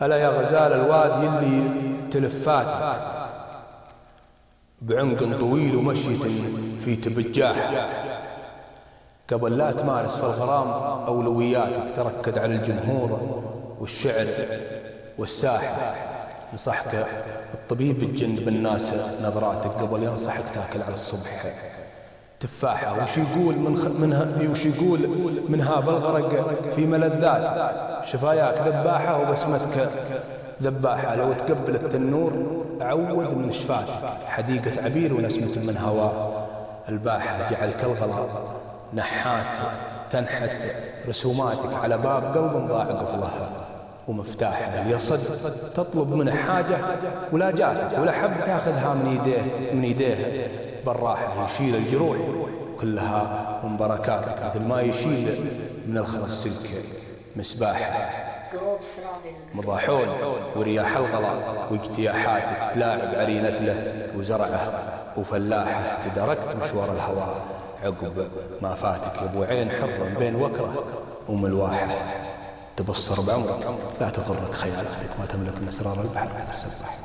هلا يا غزال الواد يلي تلفات بعنق طويل ومشية في تبجاح. قبل لا تمارس في الغرام أولوياتك تركد على الجمهور والشعر والساحة. نصحك الطبيب تجنب الناس نظراتك قبل ينصحك تاكل على الصبح. تفاحة وش يقول من خ... منها وش يقول منها بالغرق في ملذات. شفاياك ذباحة وبسمتك. ذباحة لو تقبل التنور عود من شفاك حديقة عبير ونسمة من هواء الباحة جعل كالغلا. نحات تنحت رسوماتك على باب قلب ضاع قفلها. ومفتاحها. اليصد تطلب منه حاجة ولا جاتك ولا حب تاخذها من يديه من يديه. بالراحة يشيل الجروح كلها من بركاتك مثل ما يشيل من الخرس سلك مسباحة. مضاحون ورياح الغلا واجتياحاتك تلاعب عري نثله وزرعه وفلاحه. تدركت مشوار الهواء. عقب ما فاتك يا أبو عين حر بين وكرة وملواحة. تبصر بعمرك. لا تغرك خيالاتك ما تملك من اسرار البحر. تسبح